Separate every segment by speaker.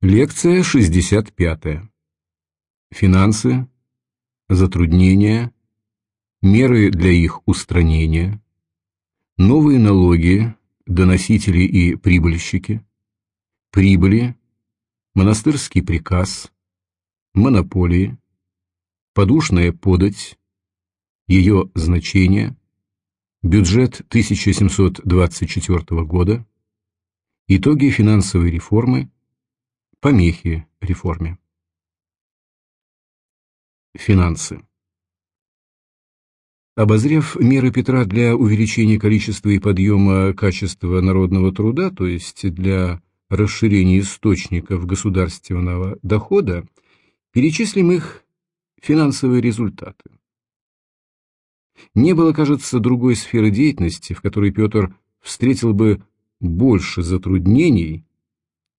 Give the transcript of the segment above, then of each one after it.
Speaker 1: Лекция 65. Финансы, затруднения, меры для их устранения, новые налоги, доносители и прибыльщики, прибыли, монастырский приказ, монополии, подушная подать, ее значение, бюджет 1724 года, итоги финансовой реформы, Помехи реформе. Финансы. Обозрев меры Петра для увеличения количества и подъема качества народного труда, то есть для расширения источников государственного дохода, перечислим их финансовые результаты. Не было, кажется, другой сферы деятельности, в которой Петр встретил бы больше затруднений,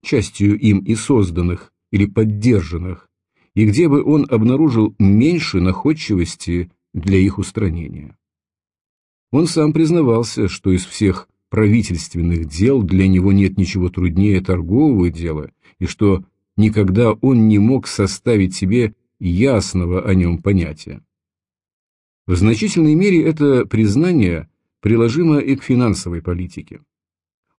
Speaker 1: частью им и созданных или поддержанных, и где бы он обнаружил меньше находчивости для их устранения. Он сам признавался, что из всех правительственных дел для него нет ничего труднее торгового дела, и что никогда он не мог составить себе ясного о нем понятия. В значительной мере это признание приложимо и к финансовой политике.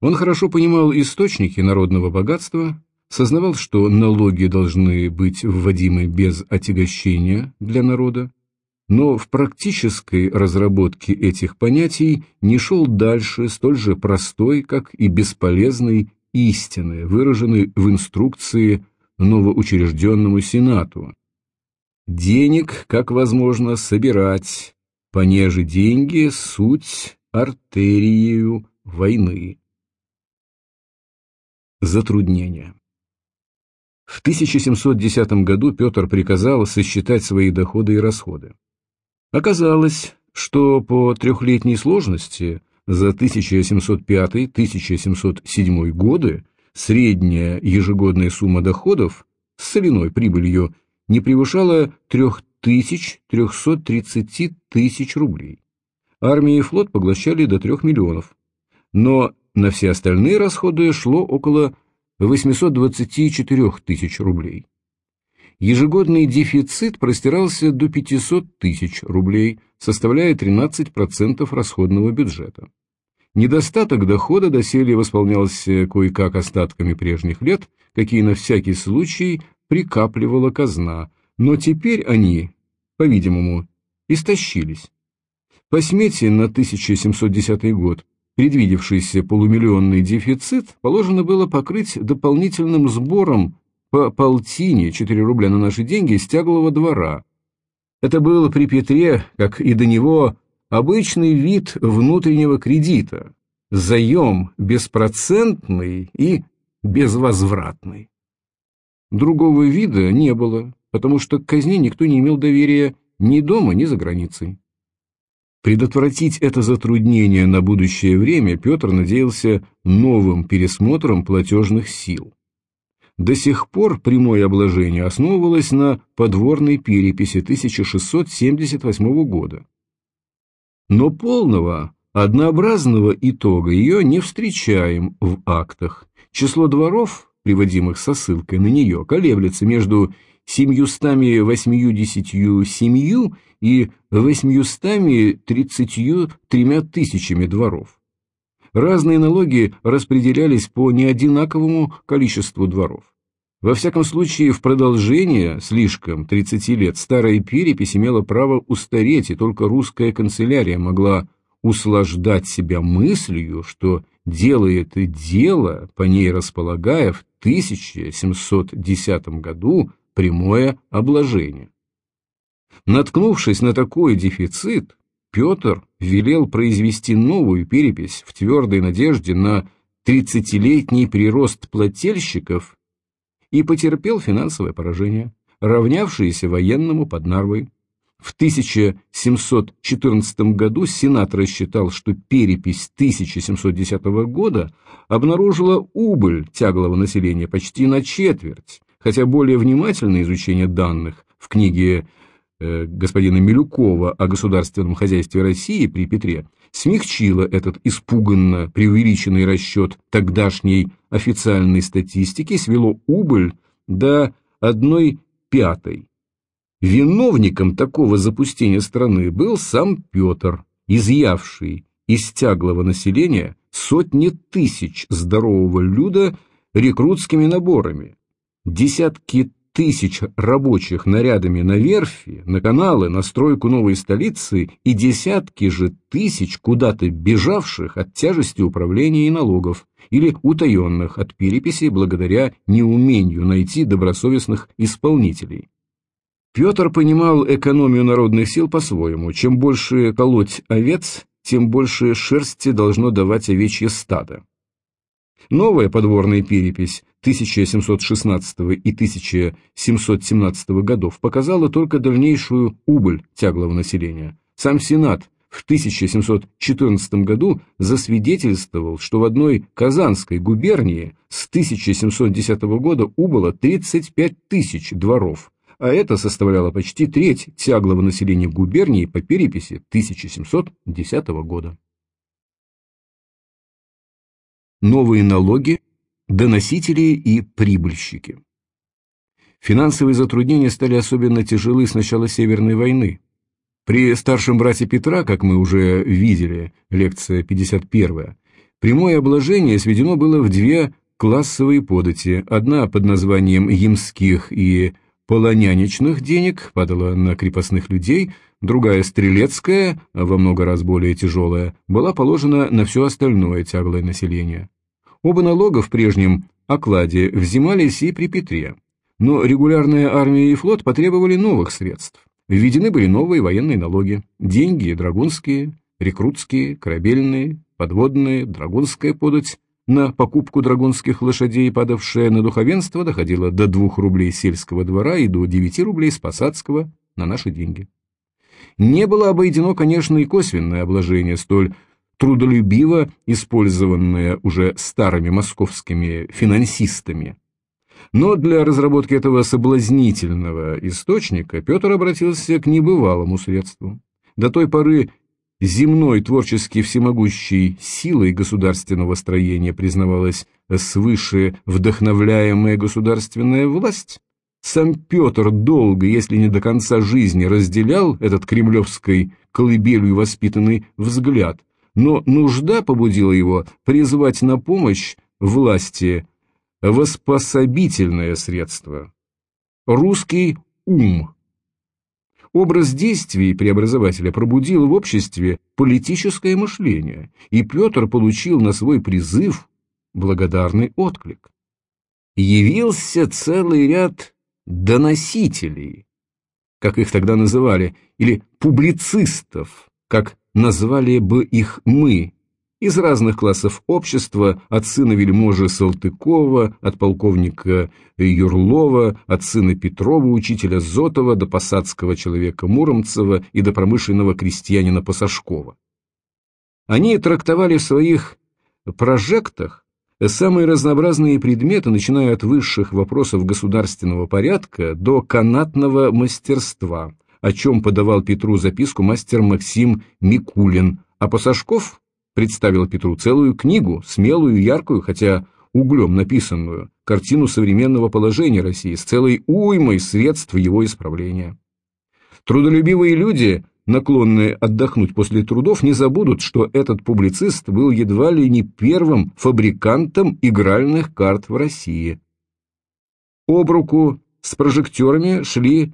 Speaker 1: Он хорошо понимал источники народного богатства, сознавал, что налоги должны быть вводимы без отягощения для народа, но в практической разработке этих понятий не шел дальше столь же простой, как и бесполезной истины, выраженной в инструкции новоучрежденному Сенату. Денег, как возможно, собирать, понеже деньги – суть артерию войны. Затруднения. В 1710 году Петр приказал сосчитать свои доходы и расходы. Оказалось, что по трехлетней сложности за 1705-1707 годы средняя ежегодная сумма доходов с соляной прибылью не превышала 3330 тысяч рублей. Армия и флот поглощали до 3 миллионов. Но на все остальные расходы шло около 824 тысяч рублей. Ежегодный дефицит простирался до 500 тысяч рублей, составляя 13% расходного бюджета. Недостаток дохода доселе восполнялся кое-как остатками прежних лет, какие на всякий случай прикапливала казна, но теперь они, по-видимому, истощились. По смете на 1710 год Предвидевшийся полумиллионный дефицит положено было покрыть дополнительным сбором по полтине, 4 рубля на наши деньги, с тяглого двора. Это было при Петре, как и до него, обычный вид внутреннего кредита, заем беспроцентный и безвозвратный. Другого вида не было, потому что к казне никто не имел доверия ни дома, ни за границей. Предотвратить это затруднение на будущее время Петр надеялся новым пересмотром платежных сил. До сих пор прямое обложение основывалось на подворной переписи 1678 года. Но полного, однообразного итога ее не встречаем в актах. Число дворов, приводимых со ссылкой на нее, колеблется между семьюстами восьмидесятью семью и восьмиюстами тридцатью тремя тысячами дворов. Разные налоги распределялись по неодинаковому количеству дворов. Во всяком случае, в продолжение слишком 30 лет старая перепись имела право устареть, и только русская канцелярия могла услаждать себя мыслью, что делает дело, по ней располагая в 1710 году прямое обложение. Наткнувшись на такой дефицит, Петр велел произвести новую перепись в твердой надежде на 30-летний прирост плательщиков и потерпел финансовое поражение, равнявшееся военному под Нарвой. В 1714 году Сенат рассчитал, что перепись 1710 года обнаружила убыль тяглого населения почти на четверть, хотя более внимательное изучение данных в книге э, господина Милюкова о государственном хозяйстве России при Петре смягчило этот испуганно преувеличенный расчет тогдашней официальной статистики, свело убыль до одной пятой. Виновником такого запустения страны был сам Петр, изъявший из тяглого населения сотни тысяч здорового люда рекрутскими наборами, десятки тысяч рабочих нарядами на верфи, на каналы, на стройку новой столицы и десятки же тысяч куда-то бежавших от тяжести управления и налогов или утаенных от переписи благодаря неумению найти добросовестных исполнителей. Петр понимал экономию народных сил по-своему. Чем больше колоть овец, тем больше шерсти должно давать овечье стадо. Новая подворная перепись 1716 и 1717 годов показала только дальнейшую убыль тяглого населения. Сам Сенат в 1714 году засвидетельствовал, что в одной Казанской губернии с 1710 года убыло 35 тысяч дворов, а это составляло почти треть тяглого населения губернии по переписи 1710 года. Новые налоги, доносители и прибыльщики. Финансовые затруднения стали особенно тяжелы с начала Северной войны. При старшем брате Петра, как мы уже видели, лекция 51, прямое обложение сведено было в две классовые подати, одна под названием «Ямских» и полоняничных денег падала на крепостных людей, другая стрелецкая, во много раз более тяжелая, была положена на все остальное тяглое население. Оба налога в прежнем окладе взимались и при Петре, но регулярная армия и флот потребовали новых средств. Введены были новые военные налоги, деньги драгунские, рекрутские, корабельные, подводные, драгунская подать, на покупку драгунских лошадей, падавшая на духовенство, доходила до 2 рублей сельского двора и до 9 рублей с посадского на наши деньги. Не было обойдено, конечно, и косвенное обложение, столь трудолюбиво использованное уже старыми московскими финансистами. Но для разработки этого соблазнительного источника Петр обратился к небывалому средству. До той поры земной творчески всемогущей силой государственного строения признавалась свыше вдохновляемая государственная власть. Сам Петр долго, если не до конца жизни, разделял этот кремлевской колыбелью воспитанный взгляд, но нужда побудила его призвать на помощь власти воспособительное средство – русский ум – Образ действий преобразователя пробудил в обществе политическое мышление, и Петр получил на свой призыв благодарный отклик. Явился целый ряд доносителей, как их тогда называли, или публицистов, как назвали бы их мы, из разных классов общества, от сына вельможи Салтыкова, от полковника Юрлова, от сына Петрова, учителя Зотова, до посадского человека Муромцева и до промышленного крестьянина Пасашкова. Они трактовали в своих прожектах самые разнообразные предметы, начиная от высших вопросов государственного порядка до канатного мастерства, о чем подавал Петру записку мастер Максим Микулин, а Пасашков представил Петру целую книгу, смелую, яркую, хотя углем написанную, картину современного положения России с целой уймой средств его исправления. Трудолюбивые люди, наклонные отдохнуть после трудов, не забудут, что этот публицист был едва ли не первым фабрикантом игральных карт в России. Об руку с прожекторами шли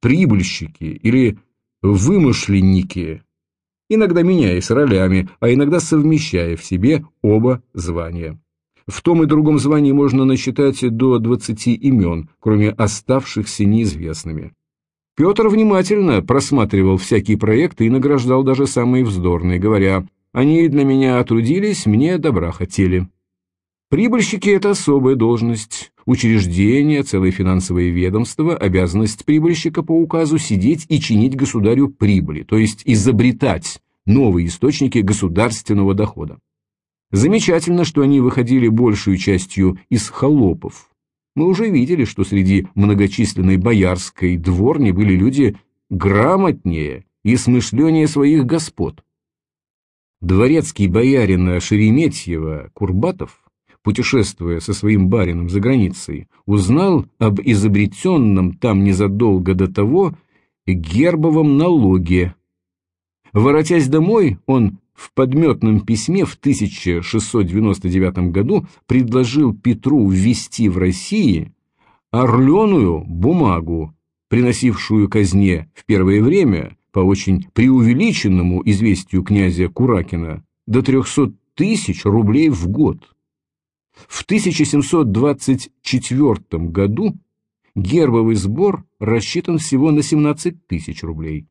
Speaker 1: прибыльщики или вымышленники, иногда меняясь ролями, а иногда совмещая в себе оба звания. В том и другом звании можно насчитать до 20 имен, кроме оставшихся неизвестными. Петр внимательно просматривал всякие проекты и награждал даже самые вздорные, говоря «Они для меня трудились, мне добра хотели». Прибыльщики – это особая должность, учреждение, целое финансовое ведомство, обязанность прибыльщика по указу сидеть и чинить государю прибыли, то есть изобретать новые источники государственного дохода. Замечательно, что они выходили большую частью из холопов. Мы уже видели, что среди многочисленной боярской дворни были люди грамотнее и смышленнее своих господ. Дворецкий боярина Шереметьева Курбатов, путешествуя со своим барином за границей, узнал об изобретенном там незадолго до того гербовом налоге. Воротясь домой, он в подметном письме в 1699 году предложил Петру ввести в России орленую бумагу, приносившую казне в первое время, по очень преувеличенному известию князя Куракина, до 300 тысяч рублей в год. В 1724 году гербовый сбор рассчитан всего на 17 тысяч рублей.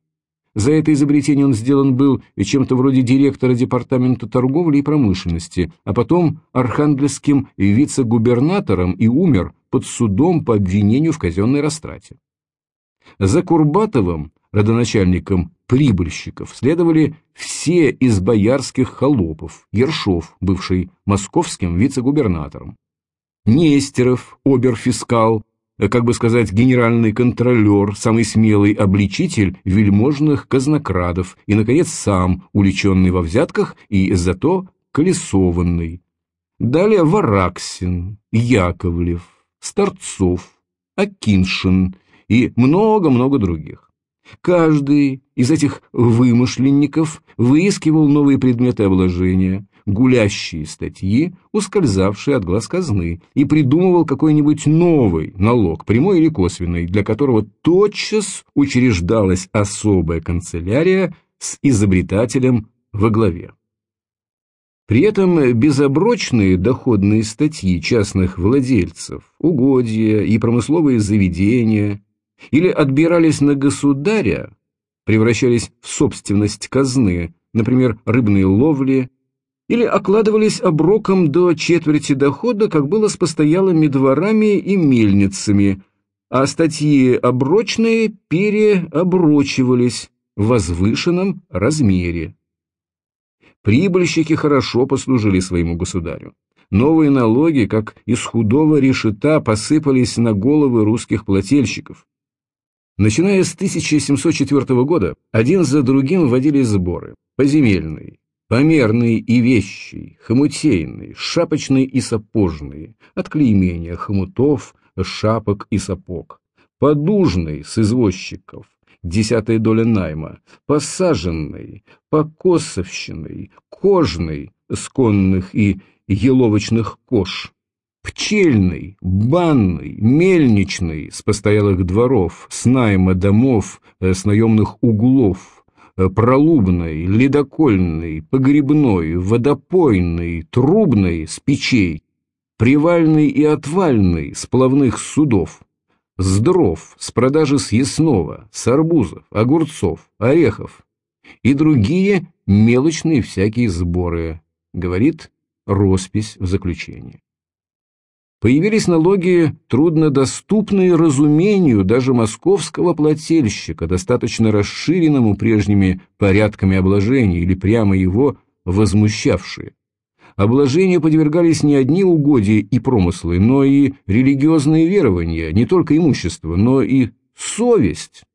Speaker 1: За это изобретение он сделан был чем-то вроде директора департамента торговли и промышленности, а потом архангельским вице-губернатором и умер под судом по обвинению в казенной растрате. За Курбатовым, родоначальником прибыльщиков, следовали все из боярских холопов, Ершов, бывший московским вице-губернатором, Нестеров, оберфискал, как бы сказать, генеральный контролер, самый смелый обличитель вельможных казнокрадов и, наконец, сам, уличенный во взятках и зато колесованный. Далее Вараксин, Яковлев, Старцов, Акиншин и много-много других. Каждый из этих вымышленников выискивал новые предметы обложения, гулящие статьи, ускользавшие от глаз казны, и придумывал какой-нибудь новый налог, прямой или косвенный, для которого тотчас учреждалась особая канцелярия с изобретателем во главе. При этом безоброчные доходные статьи частных владельцев, угодья и промысловые заведения или отбирались на государя, превращались в собственность казны, например, рыбные ловли, или окладывались оброком до четверти дохода, как было с постоялыми дворами и мельницами, а статьи оброчные переоброчивались в возвышенном размере. Прибыльщики хорошо послужили своему государю. Новые налоги, как из худого решета, посыпались на головы русских плательщиков. Начиная с 1704 года, один за другим вводились сборы – поземельный, померные и вещий, хомутейные, шапочные и сапожные, от клеймения хомутов, шапок и сапог, подужный с извозчиков, десятая доля найма, посаженный, покосовщиной, кожный с конных и еловочных кож, пчельный, банный, мельничный с постоялых дворов, с найма домов, э, с наемных углов, Э, пролубной, ледокольной, погребной, водопойной, трубной с печей, привальной и отвальной с плавных судов, с дров, с продажи съестного, с арбузов, огурцов, орехов и другие мелочные всякие сборы, говорит роспись в заключении. Появились налоги, труднодоступные разумению даже московского плательщика, достаточно расширенному прежними порядками обложения или прямо его возмущавшие. Обложению подвергались не одни угодья и промыслы, но и религиозные верования, не только имущество, но и совесть.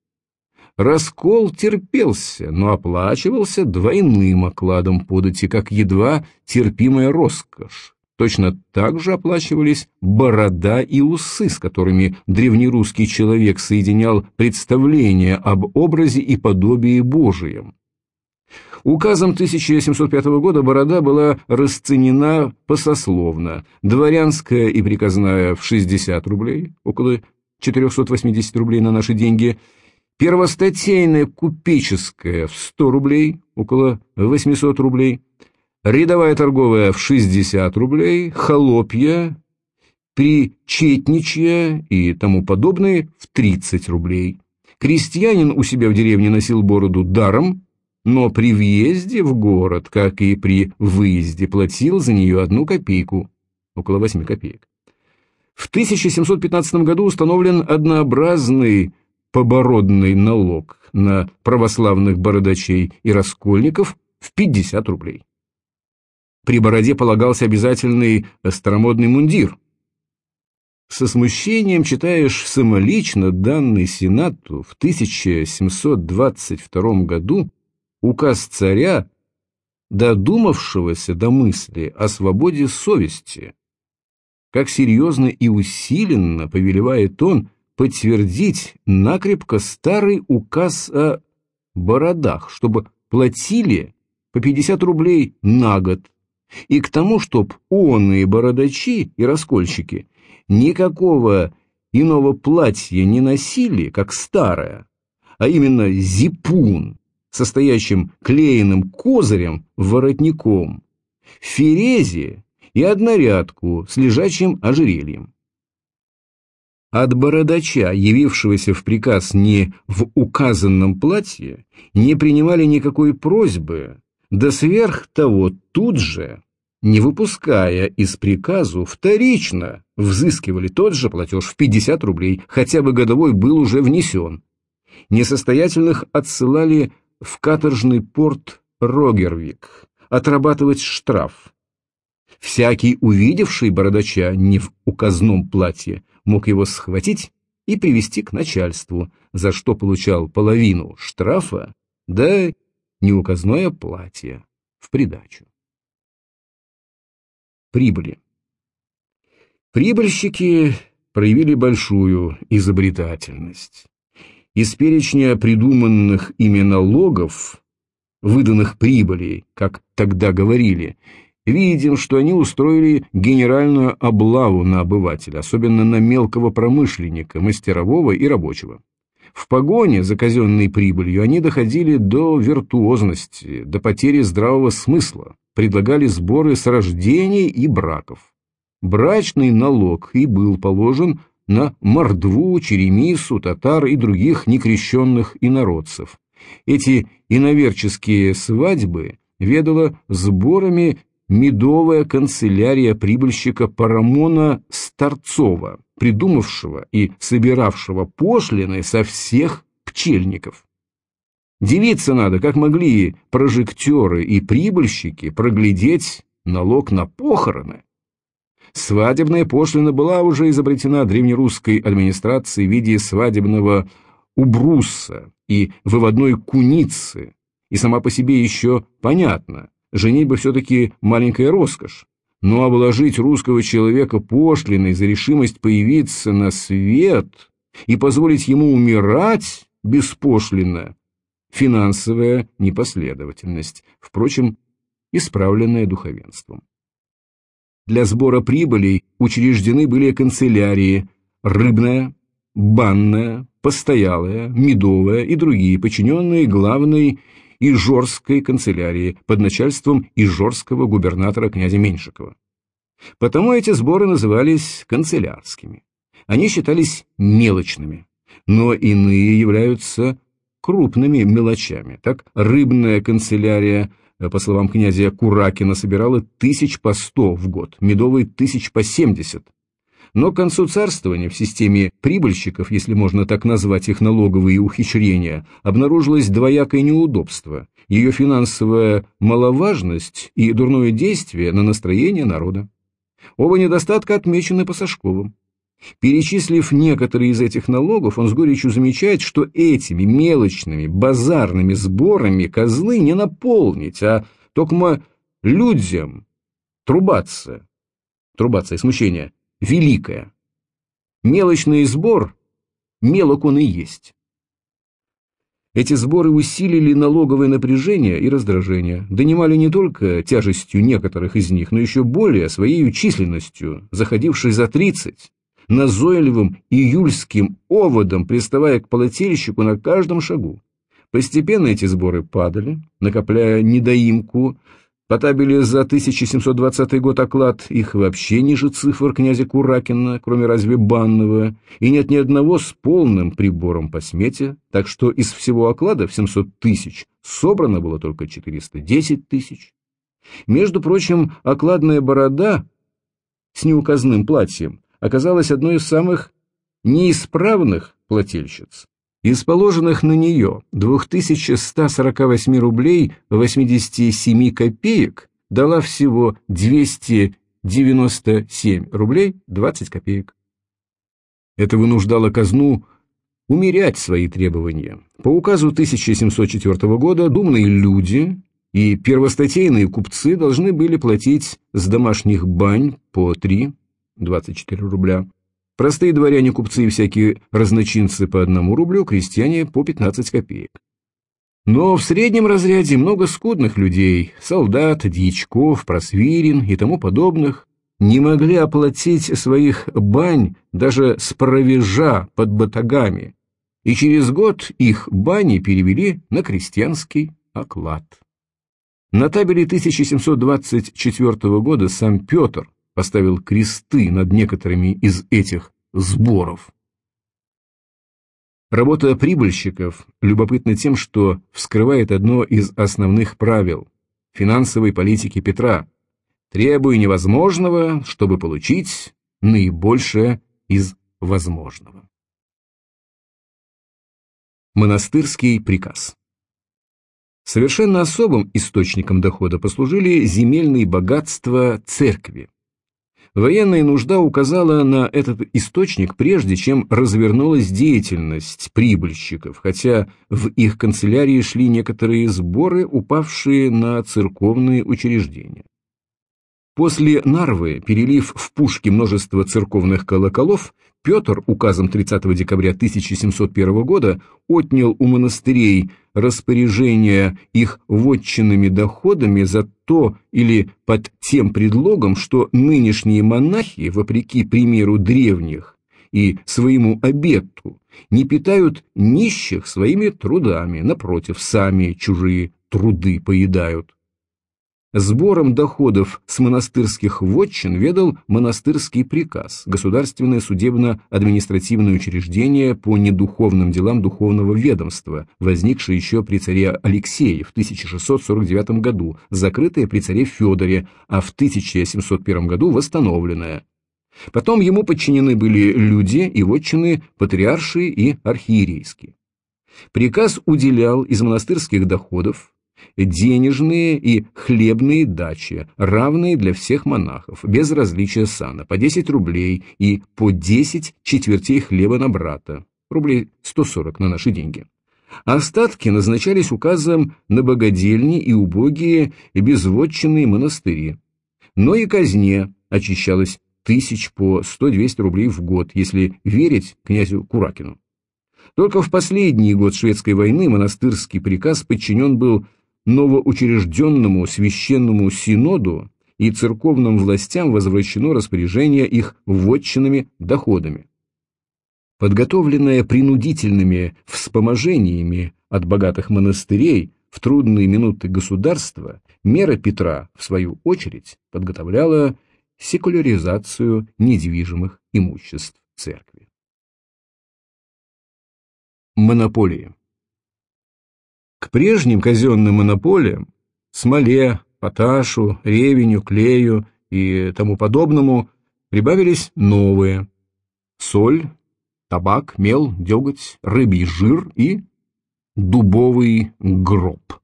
Speaker 1: Раскол терпелся, но оплачивался двойным окладом подати, как едва терпимая роскошь. Точно так же оплачивались борода и усы, с которыми древнерусский человек соединял представление об образе и подобии Божием. Указом 1705 года борода была расценена посословно, дворянская и приказная в 60 рублей, около 480 рублей на наши деньги, первостатейная купеческая в 100 рублей, около 800 рублей, рядовая торговая в 60 рублей, холопья, причетничья и тому подобные в 30 рублей. Крестьянин у себя в деревне носил бороду даром, но при въезде в город, как и при выезде, платил за нее одну копейку, около 8 копеек. В 1715 году установлен однообразный побородный налог на православных бородачей и раскольников в 50 рублей. При бороде полагался обязательный старомодный мундир. Со смущением читаешь самолично данный Сенату в 1722 году указ царя додумавшегося до мысли о свободе совести. Как серьезно и усиленно повелевает он подтвердить накрепко старый указ о бородах, чтобы платили по 50 рублей на год, и к тому, чтоб оные бородачи и раскольщики никакого иного платья не носили, как старое, а именно зипун, состоящим клееным козырем воротником, ферезе и однорядку с лежачим ожерельем. От бородача, явившегося в приказ не в указанном платье, не принимали никакой просьбы, да сверх того тут же, не выпуская из приказу, вторично взыскивали тот же платеж в 50 рублей, хотя бы годовой был уже внесен. Несостоятельных отсылали в каторжный порт Рогервик отрабатывать штраф. Всякий, увидевший бородача не в указном платье, мог его схватить и привести к начальству, за что получал половину штрафа, да неуказное платье в придачу. Прибыли. Прибыльщики проявили большую изобретательность. Из перечня придуманных ими налогов, выданных прибыли, как тогда говорили, видим, что они устроили генеральную облаву на обывателя, особенно на мелкого промышленника, мастерового и рабочего. В погоне за казенной прибылью они доходили до виртуозности, до потери здравого смысла, предлагали сборы с рождений и браков. Брачный налог и был положен на мордву, черемису, татар и других некрещенных инородцев. Эти иноверческие свадьбы ведала сборами медовая канцелярия прибыльщика Парамона Старцова, придумавшего и собиравшего пошлины со всех пчельников. Девиться надо, как могли прожектеры и прибыльщики проглядеть налог на похороны. Свадебная пошлина была уже изобретена древнерусской администрацией в виде свадебного убруса и выводной куницы, и сама по себе еще понятна, женитьба все-таки маленькая роскошь, но обложить русского человека пошлиной за решимость появиться на свет и позволить ему умирать беспошлино – финансовая непоследовательность, впрочем, исправленная духовенством. Для сбора прибылей учреждены были канцелярии рыбная, банная, постоялая, медовая и другие, подчиненные главной Ижорской канцелярии под начальством Ижорского губернатора князя Меньшикова. Потому эти сборы назывались канцелярскими. Они считались мелочными, но иные являются крупными мелочами. Так рыбная канцелярия, по словам князя Куракина, собирала тысяч по сто в год, медовый тысяч по семьдесят, но к концу царствования в системе прибыльщиков, если можно так назвать их налоговые ухищрения, обнаружилось двоякое неудобство, ее финансовая маловажность и дурное действие на настроение народа. Оба недостатка отмечены по Сашковым. Перечислив некоторые из этих налогов, он с горечью замечает, что этими мелочными базарными сборами козлы не наполнить, а только людям трубаться, трубаться и смущение, великое. Мелочный сбор, мелок он и есть. Эти сборы усилили налоговое напряжение и раздражение, донимали не только тяжестью некоторых из них, но еще более своей численностью, заходившей за 30, назойливым июльским оводом, приставая к полотельщику на каждом шагу. Постепенно эти сборы падали, накопляя недоимку, по табели за 1720 год оклад их вообще ниже цифр князя Куракина, кроме разве банного, и нет ни одного с полным прибором по смете, так что из всего оклада в 700 тысяч собрано было только 410 тысяч. Между прочим, окладная борода с неуказным платьем оказалась одной из самых неисправных плательщиц. Из положенных на нее 2148 рублей 87 копеек дала всего 297 рублей 20 копеек. Это вынуждало казну умерять свои требования. По указу 1704 года думные люди и первостатейные купцы должны были платить с домашних бань по 3, 24 рубля, простые дворяне, купцы и всякие разночинцы по одному рублю, крестьяне по 15 копеек. Но в среднем разряде много скудных людей, солдат, дьячков, просвирин и тому подобных, не могли оплатить своих бань даже с провежа под батагами, и через год их бани перевели на крестьянский оклад. На табеле 1724 года сам Петр поставил кресты над некоторыми из этих сборов. Работа прибыльщиков любопытна тем, что вскрывает одно из основных правил финансовой политики Петра «требуй невозможного, чтобы получить наибольшее из возможного». Монастырский приказ Совершенно особым источником дохода послужили земельные богатства церкви. Военная нужда указала на этот источник прежде, чем развернулась деятельность прибыльщиков, хотя в их канцелярии шли некоторые сборы, упавшие на церковные учреждения. После Нарвы, перелив в пушки множество церковных колоколов, Петр указом 30 декабря 1701 года отнял у монастырей распоряжение их вотчинными доходами за то или под тем предлогом, что нынешние монахи, вопреки примеру древних и своему обету, не питают нищих своими трудами, напротив, сами чужие труды поедают. Сбором доходов с монастырских вотчин ведал монастырский приказ, государственное судебно-административное учреждение по недуховным делам духовного ведомства, возникшее еще при царе Алексее в 1649 году, закрытое при царе Федоре, а в 1701 году восстановленное. Потом ему подчинены были люди и вотчины патриаршие и архиерейские. Приказ уделял из монастырских доходов денежные и хлебные дачи, равные для всех монахов, без различия сана, по 10 рублей и по 10 четвертей хлеба на брата, рублей 140 на наши деньги. Остатки назначались указом на богадельни и убогие и безводчинные монастыри. Но и казне очищалось тысяч по 100-200 рублей в год, если верить князю Куракину. Только в последний год шведской войны монастырский приказ подчинен был новоучрежденному священному синоду и церковным властям возвращено распоряжение их вотчинными доходами. Подготовленная принудительными вспоможениями от богатых монастырей в трудные минуты государства, мера Петра, в свою очередь, подготовляла секуляризацию недвижимых имуществ церкви. Монополии к прежним казенным монополиям, смоле, поташу, ревеню, клею и тому подобному, прибавились новые – соль, табак, мел, деготь, рыбий жир и дубовый гроб.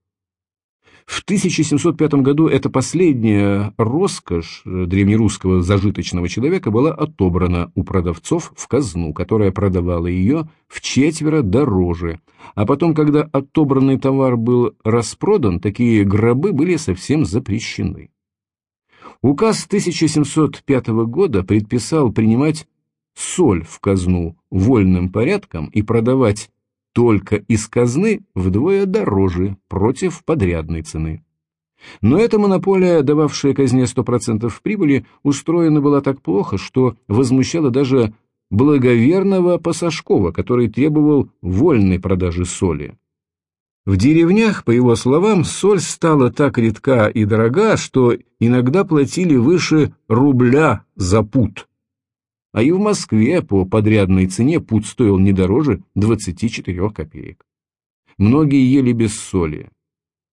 Speaker 1: В 1705 году эта последняя роскошь древнерусского зажиточного человека была отобрана у продавцов в казну, которая продавала ее в четверо дороже. А потом, когда отобранный товар был распродан, такие гробы были совсем запрещены. Указ 1705 года предписал принимать соль в казну вольным порядком и продавать только из казны вдвое дороже против подрядной цены. Но эта монополия, дававшая казне 100% прибыли, устроена была так плохо, что возмущала даже благоверного Пасашкова, который требовал вольной продажи соли. В деревнях, по его словам, соль стала так редка и дорога, что иногда платили выше рубля за пуд а и в Москве по подрядной цене пуд стоил не дороже 24 копеек. Многие ели без соли,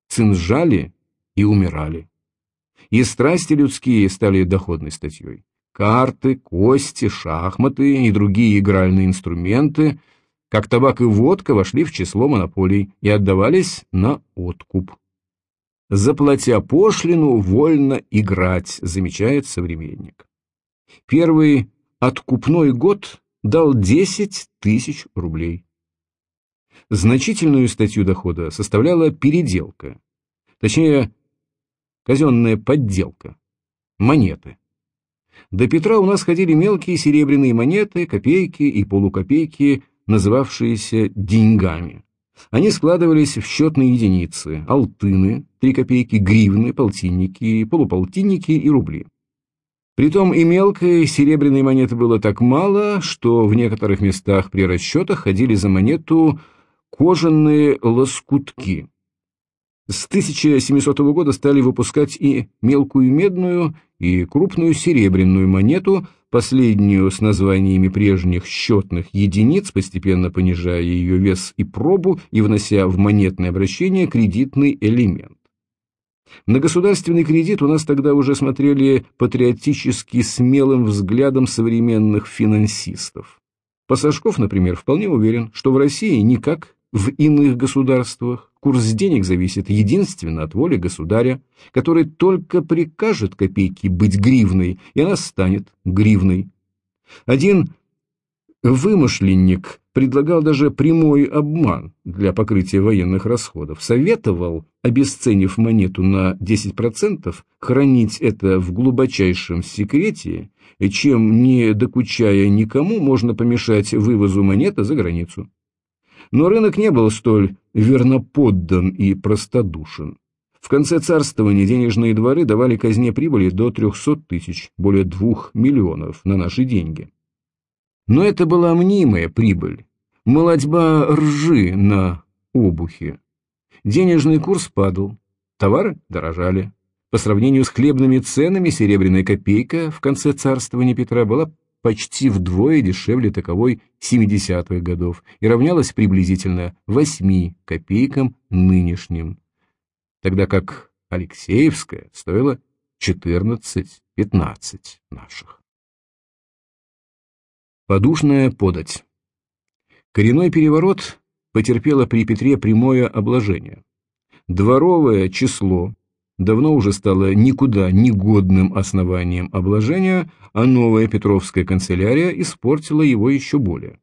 Speaker 1: цинжали и умирали. И страсти людские стали доходной статьей. Карты, кости, шахматы и другие игральные инструменты, как табак и водка, вошли в число монополий и отдавались на откуп. Заплатя пошлину, вольно играть, замечает современник. Первый откупной год дал 10 тысяч рублей. Значительную статью дохода составляла переделка. точнее, казенная подделка, монеты. До Петра у нас ходили мелкие серебряные монеты, копейки и полукопейки, называвшиеся деньгами. Они складывались в счетные единицы – алтыны, три копейки, гривны, полтинники, полуполтинники и рубли. Притом и мелкой серебряной монеты было так мало, что в некоторых местах при расчетах ходили за монету кожаные лоскутки. С 1700 года стали выпускать и мелкую медную, и крупную серебряную монету, последнюю с названиями прежних счетных единиц, постепенно понижая ее вес и пробу и внося в монетное обращение кредитный элемент. На государственный кредит у нас тогда уже смотрели патриотически смелым взглядом современных финансистов. Пассажков, например, вполне уверен, что в России никак в иных государствах курс денег зависит единственно от воли государя, который только прикажет копейке быть гривной, и она станет гривной. Один вымышленник предлагал даже прямой обман для покрытия военных расходов, советовал, обесценив монету на 10%, хранить это в глубочайшем секрете, чем, не докучая никому, можно помешать вывозу монеты за границу. Но рынок не был столь верноподдан и простодушен. В конце царствования денежные дворы давали казне прибыли до 300 тысяч, более 2 миллионов на наши деньги. Но это была мнимая прибыль, молодьба ржи на обухе. Денежный курс падал, товары дорожали. По сравнению с хлебными ценами серебряная копейка в конце царствования Петра была почти вдвое дешевле таковой 70-х годов и равнялась приблизительно 8 копейкам нынешним, тогда как Алексеевская стоила 14-15 наших. Подушная подать. Коренной переворот потерпело при Петре прямое обложение. Дворовое число давно уже стало никуда негодным основанием обложения, а новая Петровская канцелярия испортила его еще более.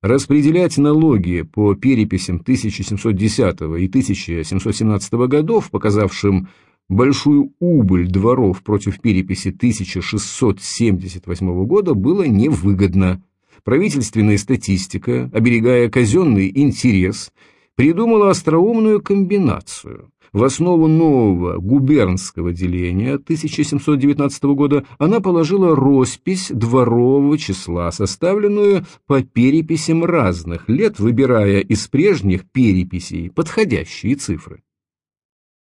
Speaker 1: Распределять налоги по переписям 1710 и 1717 годов, показавшим большую убыль дворов против переписи 1678 года было невыгодно. Правительственная статистика, оберегая казенный интерес, придумала остроумную комбинацию. В основу нового губернского деления 1719 года она положила роспись дворового числа, составленную по переписям разных лет, выбирая из прежних переписей подходящие цифры.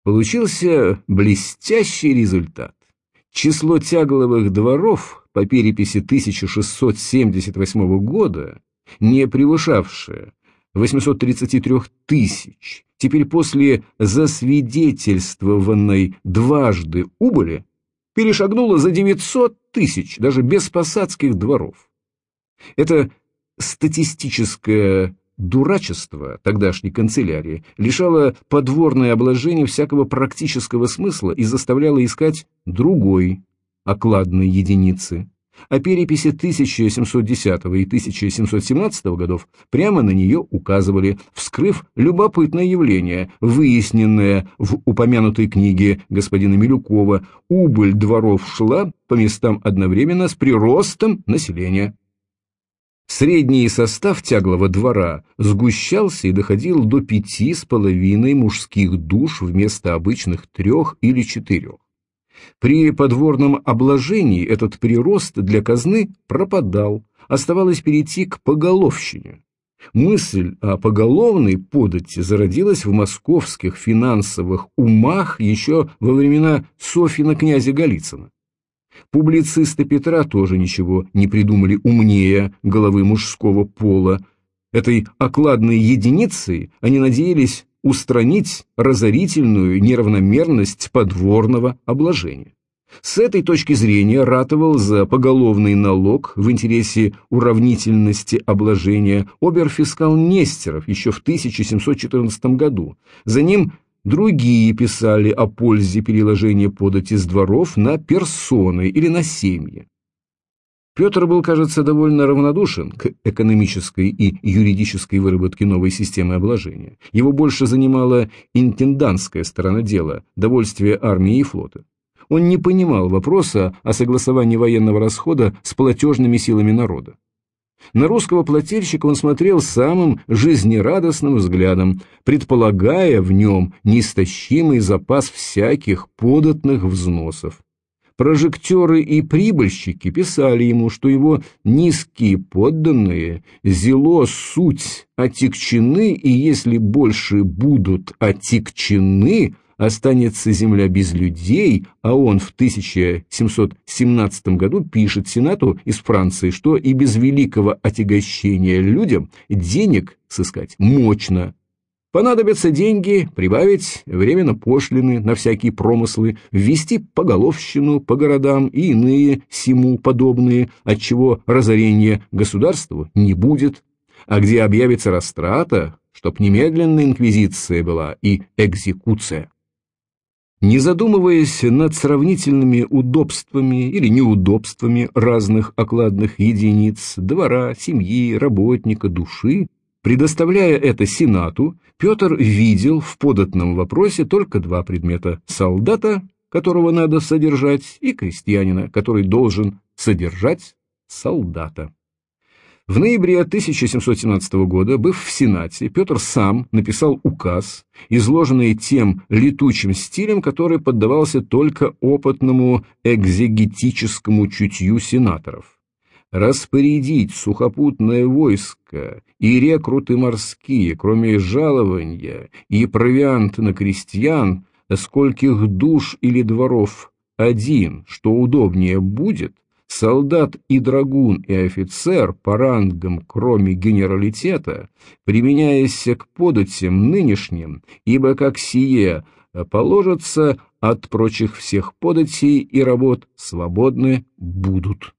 Speaker 1: Получился блестящий результат. Число тягловых дворов по переписи 1678 года, не превышавшее 833 тысяч, теперь после засвидетельствованной дважды убыли перешагнуло за 900 тысяч, даже без посадских дворов. Это статистическое Дурачество тогдашней канцелярии лишало подворное обложение всякого практического смысла и заставляло искать другой окладной единицы. А переписи 1710 и 1717 годов прямо на нее указывали, вскрыв любопытное явление, выясненное в упомянутой книге господина Милюкова «Убыль дворов шла по местам одновременно с приростом населения». Средний состав тяглого двора сгущался и доходил до пяти с половиной мужских душ вместо обычных трех или четырех. При подворном обложении этот прирост для казны пропадал, оставалось перейти к поголовщине. Мысль о поголовной подати зародилась в московских финансовых умах еще во времена Софьина князя Голицына. Публицисты Петра тоже ничего не придумали умнее головы мужского пола. Этой окладной единицей они надеялись устранить разорительную неравномерность подворного обложения. С этой точки зрения ратовал за поголовный налог в интересе уравнительности обложения оберфискал Нестеров еще в 1714 году. За ним Другие писали о пользе переложения подати с дворов на персоны или на семьи. Петр был, кажется, довольно равнодушен к экономической и юридической выработке новой системы обложения. Его больше занимала интендантская сторона дела, довольствие армии и флота. Он не понимал вопроса о согласовании военного расхода с платежными силами народа. На русского плательщика он смотрел самым жизнерадостным взглядом, предполагая в нем неистощимый запас всяких податных взносов. Прожектеры и прибыльщики писали ему, что его низкие подданные зело суть отекчены, и если больше будут отекчены, останется земля без людей, а он в 1717 году пишет Сенату из Франции, что и без великого отягощения людям денег сыскать мощно. Понадобятся деньги, прибавить временно пошлины на всякие промыслы, ввести поголовщину по городам и иные сему подобные, отчего разорения государству не будет, а где объявится растрата, чтоб немедленная инквизиция была и экзекуция. Не задумываясь над сравнительными удобствами или неудобствами разных окладных единиц, двора, семьи, работника, души, Предоставляя это Сенату, Петр видел в податном вопросе только два предмета – солдата, которого надо содержать, и крестьянина, который должен содержать солдата. В ноябре 1717 года, быв в Сенате, Петр сам написал указ, изложенный тем летучим стилем, который поддавался только опытному экзегетическому чутью сенаторов. Распорядить сухопутное войско и рекруты морские, кроме жалования и провиант на крестьян, скольких душ или дворов один, что удобнее будет, солдат и драгун и офицер по рангам, кроме генералитета, применяясь к податям нынешним, ибо как сие положится от прочих всех податей и работ свободны будут.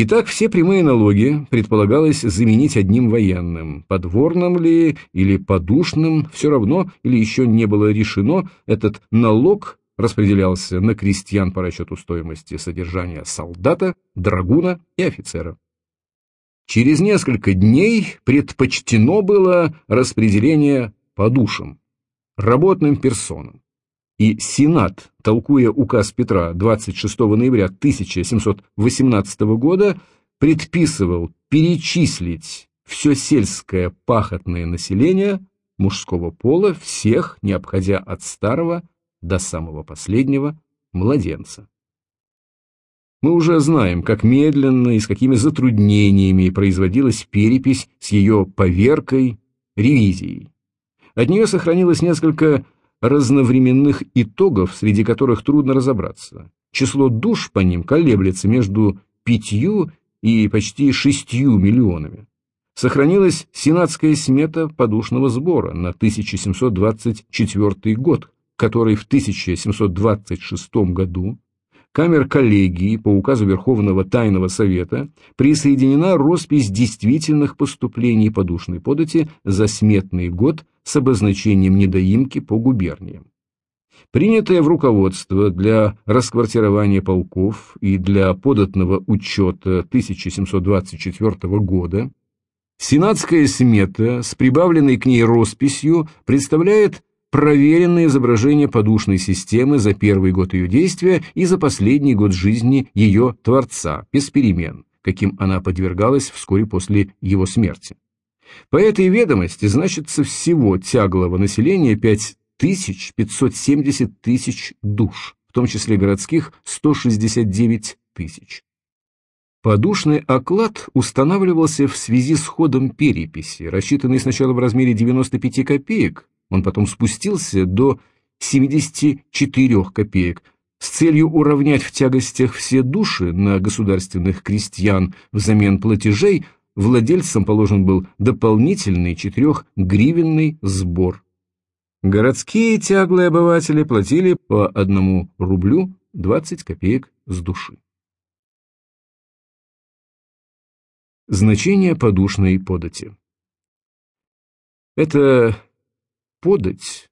Speaker 1: Итак, все прямые налоги предполагалось заменить одним военным. Подворным ли или подушным, все равно, или еще не было решено, этот налог распределялся на крестьян по расчету стоимости содержания солдата, драгуна и офицера. Через несколько дней предпочтено было распределение по душам, работным персонам и Сенат, толкуя указ Петра 26 ноября 1718 года, предписывал перечислить все сельское пахотное население мужского пола всех, не обходя от старого до самого последнего младенца. Мы уже знаем, как медленно и с какими затруднениями производилась перепись с ее поверкой, ревизией. От нее сохранилось несколько разновременных итогов, среди которых трудно разобраться. Число душ по ним колеблется между пятью и почти шестью миллионами. Сохранилась сенатская смета подушного сбора на 1724 год, который в 1726 году камер коллегии по указу Верховного Тайного Совета присоединена роспись действительных поступлений подушной подати за сметный год с обозначением недоимки по губерниям. Принятое в руководство для расквартирования полков и для податного учета 1724 года, сенатская смета с прибавленной к ней росписью представляет проверенное изображение подушной системы за первый год ее действия и за последний год жизни ее творца, без перемен, каким она подвергалась вскоре после его смерти. По этой ведомости значится всего тяглого населения 5570 тысяч душ, в том числе городских 169 тысяч. Подушный оклад устанавливался в связи с ходом переписи, рассчитанный сначала в размере 95 копеек, он потом спустился до 74 копеек, с целью уравнять в тягостях все души на государственных крестьян взамен платежей – владельцам положен был дополнительный четырехгривенный сбор. Городские тяглые обыватели платили по одному рублю 20 копеек с души. Значение подушной подати Это подать,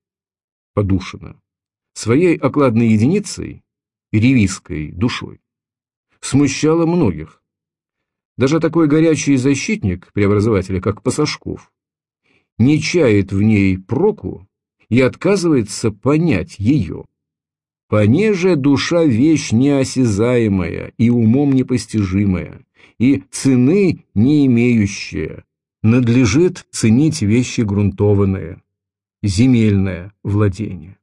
Speaker 1: подушина, своей окладной единицей, ревизской душой, смущало многих. Даже такой горячий защитник преобразователя, как Пасашков, не чает в ней проку и отказывается понять ее. Понеже душа вещь неосязаемая и умом непостижимая, и цены не имеющая, надлежит ценить вещи грунтованные, земельное владение.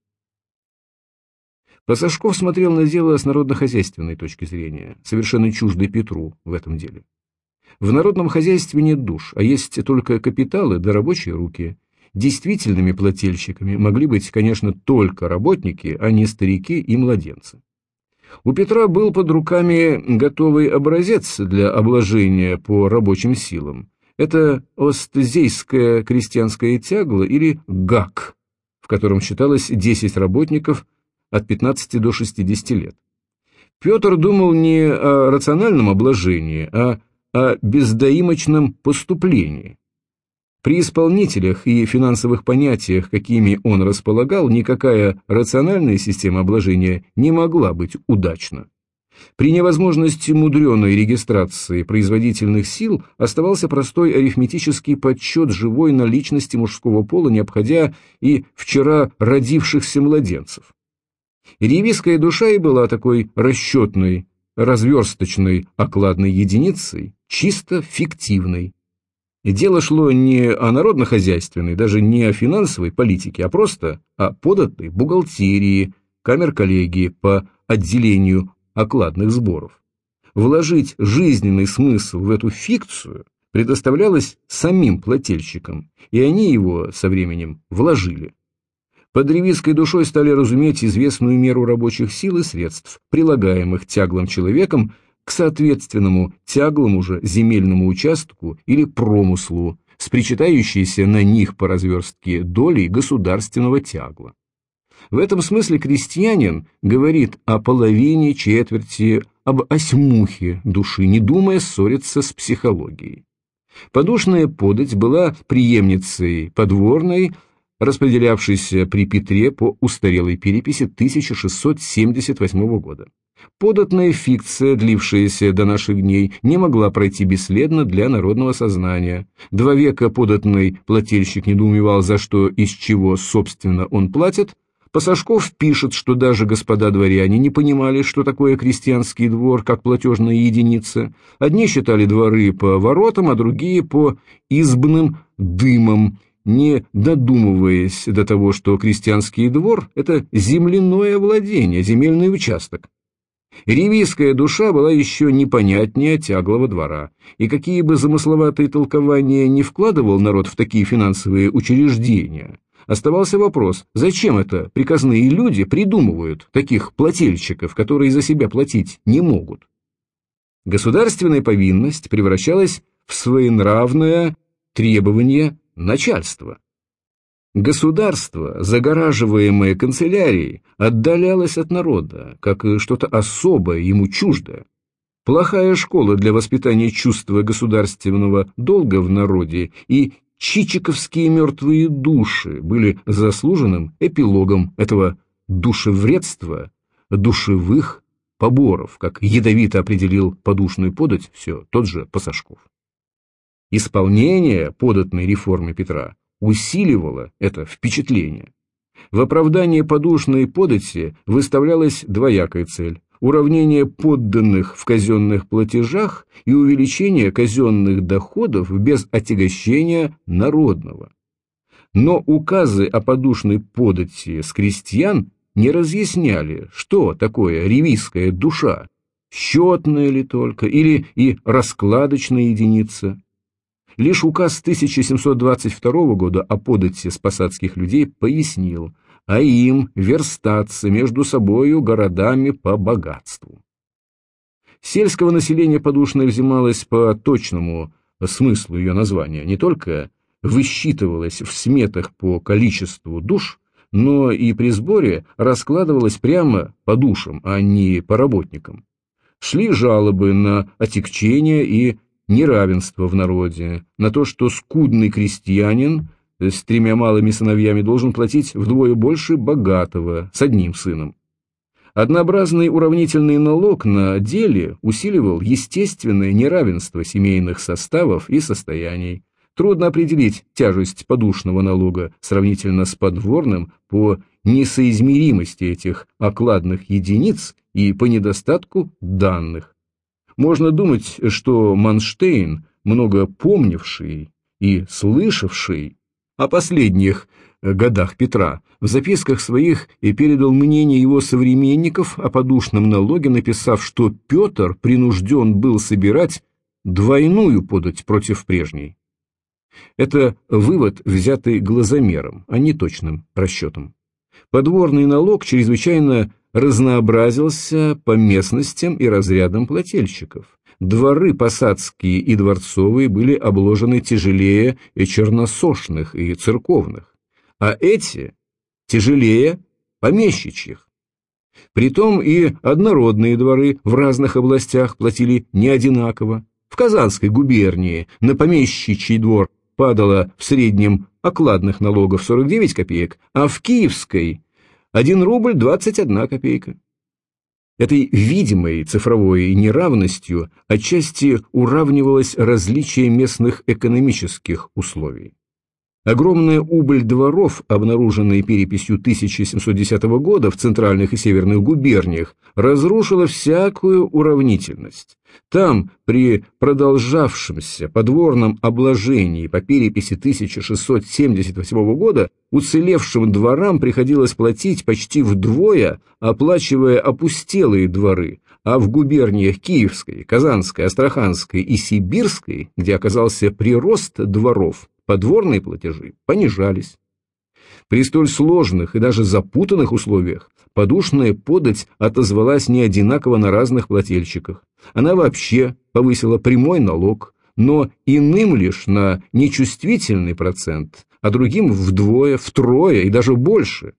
Speaker 1: Пасашков смотрел на дело с народно-хозяйственной точки зрения, совершенно чуждой Петру в этом деле. В народном хозяйстве нет душ, а есть только капиталы да рабочие руки. Действительными плательщиками могли быть, конечно, только работники, а не старики и младенцы. У Петра был под руками готовый образец для обложения по рабочим силам. Это Остзейское крестьянское тягло или ГАК, в котором считалось 10 работников от 15 до 60 лет. Петр думал не о рациональном обложении, а о бездоимочном поступлении. При исполнителях и финансовых понятиях, какими он располагал, никакая рациональная система обложения не могла быть удачна. При невозможности мудреной регистрации производительных сил оставался простой арифметический подсчет живой наличности мужского пола, не обходя и вчера родившихся младенцев. Ревизская душа и была такой расчетной, разверсточной окладной единицей, чисто фиктивной. Дело шло не о народно-хозяйственной, даже не о финансовой политике, а просто о податной бухгалтерии, камер коллегии по отделению окладных сборов. Вложить жизненный смысл в эту фикцию предоставлялось самим плательщикам, и они его со временем вложили. Под ревизской душой стали разуметь известную меру рабочих сил и средств, прилагаемых тяглым человеком к соответственному тяглому же земельному участку или промыслу, с причитающейся на них по разверстке долей государственного тягла. В этом смысле крестьянин говорит о половине, четверти, об осьмухе души, не думая ссориться с психологией. Подушная подать была преемницей подворной, распределявшейся при Петре по устарелой переписи 1678 года. Податная фикция, длившаяся до наших дней, не могла пройти бесследно для народного сознания. Два века податный плательщик недоумевал, за что, из чего, собственно, он платит. Пасашков пишет, что даже господа дворяне не понимали, что такое крестьянский двор, как платежная единица. Одни считали дворы по воротам, а другие по избным дымам, не додумываясь до того, что крестьянский двор – это земляное владение, земельный участок. Ревизская душа была еще непонятнее тяглого двора, и какие бы замысловатые толкования не вкладывал народ в такие финансовые учреждения, оставался вопрос, зачем это приказные люди придумывают таких плательщиков, которые за себя платить не могут. Государственная повинность превращалась в своенравное требование начальство. Государство, загораживаемое канцелярией, отдалялось от народа, как что-то особое, ему чуждое. Плохая школа для воспитания чувства государственного долга в народе и чичиковские мертвые души были заслуженным эпилогом этого душевредства, душевых поборов, как ядовито определил подушную подать все тот же Пасашков. Исполнение податной реформы Петра усиливало это впечатление. В оправдании подушной подати выставлялась двоякая цель – уравнение подданных в казенных платежах и увеличение казенных доходов без отягощения народного. Но указы о подушной подати с крестьян не разъясняли, что такое ревизская душа, счетная ли только или и раскладочная единица. Лишь указ 1722 года о подати с посадских людей пояснил, а им верстаться между собою городами по богатству. Сельского населения подушная взималась по точному смыслу ее названия, не только высчитывалась в сметах по количеству душ, но и при сборе раскладывалась прямо по душам, а не по работникам. Шли жалобы на отягчение и неравенство в народе, на то, что скудный крестьянин с тремя малыми сыновьями должен платить вдвое больше богатого с одним сыном. Однообразный уравнительный налог на деле усиливал естественное неравенство семейных составов и состояний. Трудно определить тяжесть подушного налога сравнительно с подворным по несоизмеримости этих окладных единиц и по недостатку данных. Можно думать, что Манштейн, много помнивший и слышавший о последних годах Петра, в записках своих и передал мнение его современников о подушном налоге, написав, что Петр принужден был собирать двойную подать против прежней. Это вывод, взятый глазомером, а не точным расчетом. Подворный налог чрезвычайно разнообразился по местностям и разрядам плательщиков. Дворы посадские и дворцовые были обложены тяжелее и черносошных и церковных, а эти тяжелее помещичьих. Притом и однородные дворы в разных областях платили не одинаково. В Казанской губернии на помещичий двор падало в среднем окладных налогов 49 копеек, а в Киевской 1 рубль 21 копейка. Этой видимой цифровой неравностью отчасти уравнивалось различие местных экономических условий. Огромная убыль дворов, обнаруженная переписью 1710 года в центральных и северных губерниях, разрушила всякую уравнительность. Там, при продолжавшемся подворном обложении по переписи 1678 года, уцелевшим дворам приходилось платить почти вдвое, оплачивая опустелые дворы, а в губерниях Киевской, Казанской, Астраханской и Сибирской, где оказался прирост дворов, подворные платежи понижались. При столь сложных и даже запутанных условиях подушная подать отозвалась не одинаково на разных плательщиках. Она вообще повысила прямой налог, но иным лишь на нечувствительный процент, а другим вдвое, втрое и даже больше.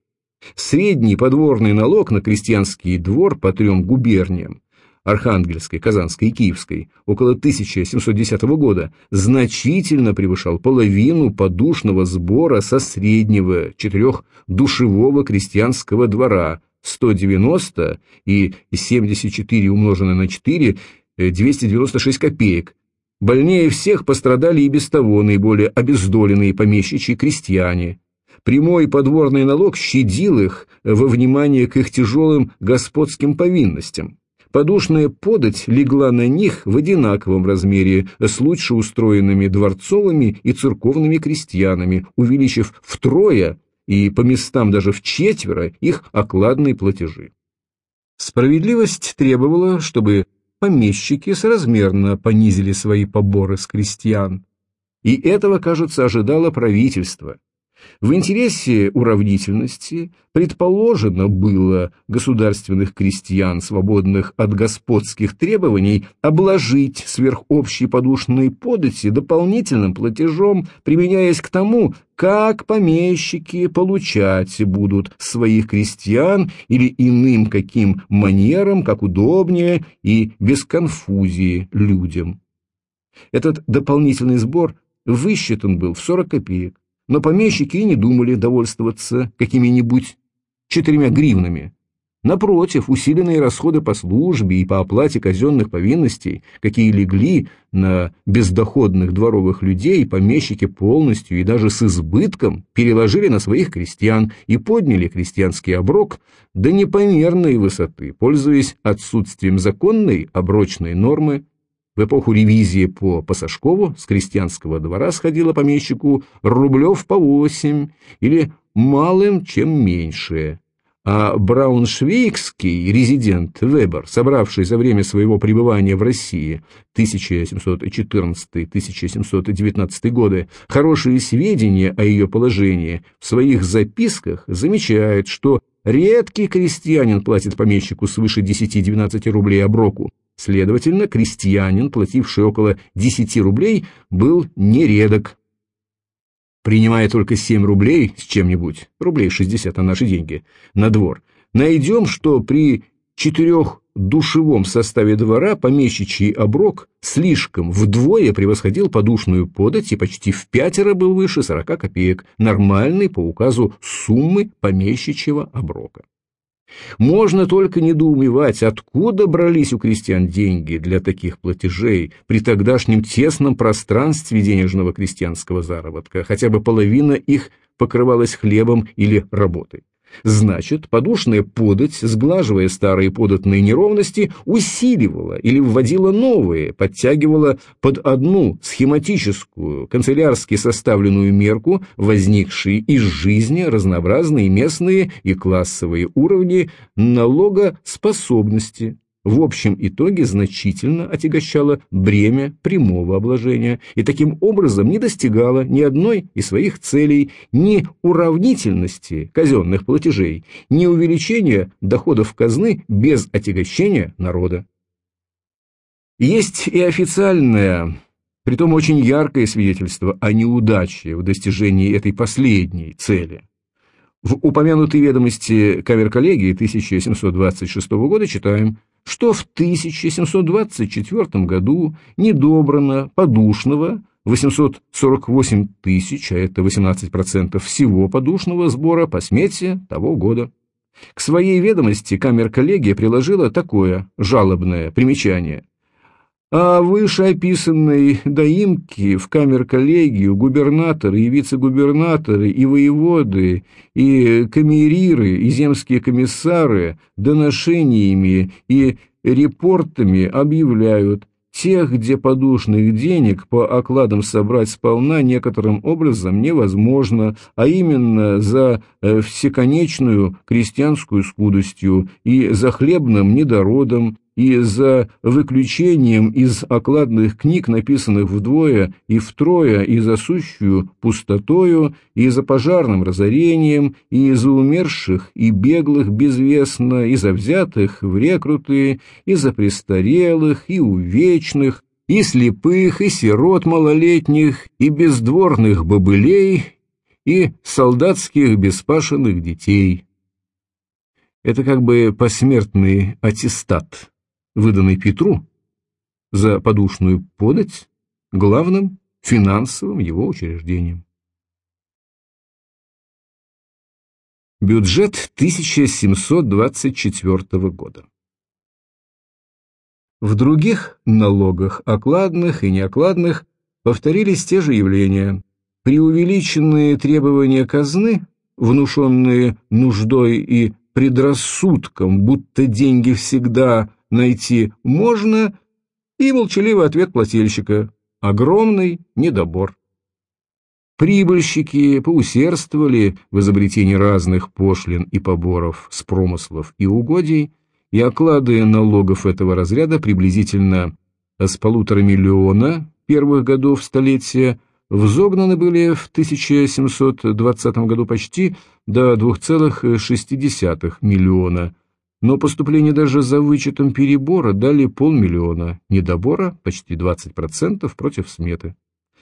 Speaker 1: Средний подворный налог на крестьянский двор по трем губерниям Архангельской, Казанской и Киевской около 1710 года значительно превышал половину подушного сбора со среднего четырехдушевого крестьянского двора 190 и 74 умноженное на 4 296 копеек. Больнее всех пострадали и без того наиболее обездоленные помещичьи крестьяне. Прямой подворный налог щадил их во внимание к их тяжелым господским повинностям. Подушная подать легла на них в одинаковом размере с лучше устроенными дворцовыми и церковными крестьянами, увеличив втрое и по местам даже в четверо их окладные платежи. Справедливость требовала, чтобы помещики соразмерно понизили свои поборы с крестьян. И этого, кажется, ожидало правительство, в интересе уравнительности предположено было государственных крестьян, свободных от господских требований, обложить сверхобщей подушной подати дополнительным платежом, применяясь к тому, как помещики получать будут своих крестьян или иным каким манером, как удобнее и без конфузии людям. Этот дополнительный сбор высчитан был в 40 копеек но помещики не думали довольствоваться какими-нибудь четырьмя гривнами. Напротив, усиленные расходы по службе и по оплате казенных повинностей, какие легли на бездоходных дворовых людей, помещики полностью и даже с избытком переложили на своих крестьян и подняли крестьянский оброк до непомерной высоты, пользуясь отсутствием законной оброчной нормы в эпоху ревизии по Пасашкову с крестьянского двора сходило помещику рублев по восемь или малым, чем меньше. А брауншвейгский резидент Вебер, собравший за время своего пребывания в России 1714-1719 годы хорошие сведения о ее положении, в своих записках замечает, что редкий крестьянин платит помещику свыше 10-12 рублей оброку, Следовательно, крестьянин, плативший около 10 рублей, был нередок. Принимая только 7 рублей с чем-нибудь, рублей 60 на наши деньги, на двор, найдем, что при четырехдушевом составе двора помещичий оброк слишком вдвое превосходил подушную подать и почти в пятеро был выше 40 копеек, нормальной по указу суммы помещичьего оброка. Можно только недоумевать, откуда брались у крестьян деньги для таких платежей при тогдашнем тесном пространстве денежного крестьянского заработка, хотя бы половина их покрывалась хлебом или работой. Значит, подушная подать, сглаживая старые податные неровности, усиливала или вводила новые, подтягивала под одну схематическую, канцелярски составленную мерку, возникшие из жизни разнообразные местные и классовые уровни налогоспособности, в общем итоге значительно отягощала бремя прямого обложения и таким образом не достигала ни одной из своих целей, ни уравнительности казенных платежей, ни увеличения доходов казны без отягощения народа. Есть и официальное, притом очень яркое свидетельство о неудаче в достижении этой последней цели. В упомянутой ведомости Кавер-коллегии 1726 года читаем – что в 1724 году недобрано подушного 848 тысяч, а это 18% всего подушного сбора по смете того года. К своей ведомости камер-коллегия приложила такое жалобное примечание – а вышеописанной доимки в камер-коллегию губернаторы и вице-губернаторы и воеводы и камериры и земские комиссары доношениями и репортами объявляют, тех, где подушных денег по окладам собрать сполна некоторым образом невозможно, а именно за э, всеконечную крестьянскую скудостью и за хлебным недородом, и за выключением из окладных книг, написанных вдвое и втрое, и за сущую пустотою, и за пожарным разорением, и за умерших и беглых безвестно, и за взятых в рекруты, и за престарелых, и увечных, и слепых, и сирот малолетних, и бездворных бобылей, и солдатских беспашенных детей. Это как бы посмертный аттестат выданный Петру за подушную подать главным финансовым его учреждением. Бюджет 1724 года. В других налогах, окладных и неокладных, повторились те же явления. Преувеличенные требования казны, внушенные нуждой и предрассудком, будто деньги всегда найти можно, и молчаливый ответ плательщика – огромный недобор. Прибыльщики поусердствовали в изобретении разных пошлин и поборов с промыслов и угодий, и оклады налогов этого разряда приблизительно с полутора миллиона первых годов столетия взогнаны были в 1720 году почти до 2,6 миллиона, но поступление даже за вычетом перебора дали полмиллиона, недобора почти 20% против сметы.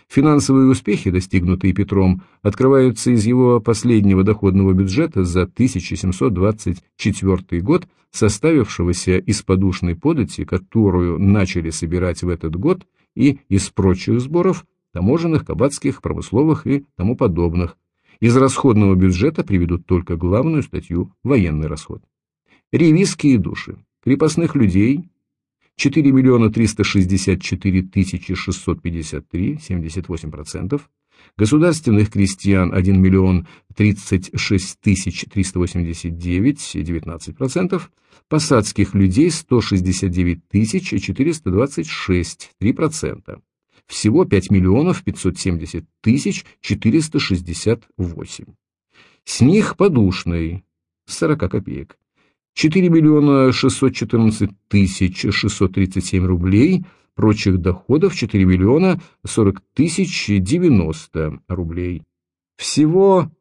Speaker 1: Финансовые успехи, достигнутые Петром, открываются из его последнего доходного бюджета за 1724 год, составившегося из подушной подати, которую начали собирать в этот год, и из прочих сборов, таможенных, кабацких, промысловых и тому подобных. Из расходного бюджета приведут только главную статью «Военный расход». Ревизские души. Крепостных людей 4 миллиона 364 тысячи 653, 78%. Государственных крестьян 1 миллион 36 тысяч 389, 19%. Посадских людей 169 тысяч 426, 3%. Всего 5 миллионов 570 тысяч 468. С них подушный 40 копеек 4 миллиона 614 тысяч 637 рублей, прочих доходов 4 миллиона 40 тысяч 90 рублей. Всего